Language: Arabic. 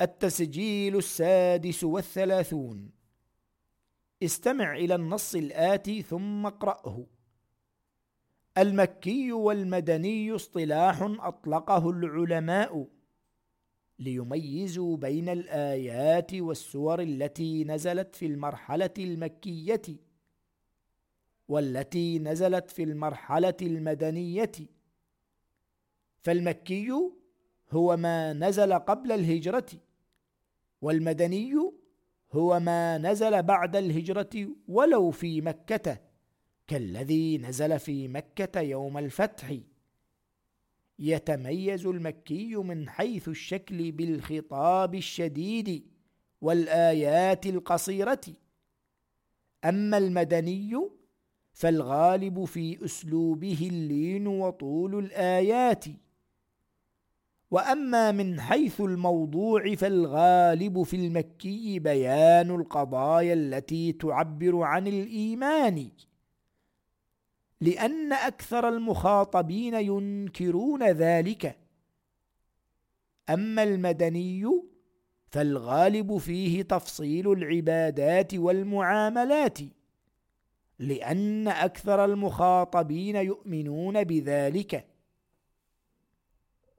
التسجيل السادس والثلاثون. استمع إلى النص الآتي ثم اقرأه. المكي والمدني اصطلاح أطلقه العلماء ليميزوا بين الآيات والسور التي نزلت في المرحلة المكية والتي نزلت في المرحلة المدنية. فالمكي هو ما نزل قبل الهجرة والمدني هو ما نزل بعد الهجرة ولو في مكة كالذي نزل في مكة يوم الفتح. يتميز المكي من حيث الشكل بالخطاب الشديد والآيات القصيرة. أما المدني فالغالب في أسلوبه اللين وطول الآيات. وأما من حيث الموضوع فالغالب في المكي بيان القضايا التي تعبر عن الإيمان لأن أكثر المخاطبين ينكرون ذلك. أما المدني فالغالب فيه تفصيل العبادات والمعاملات لأن أكثر المخاطبين يؤمنون بذلك.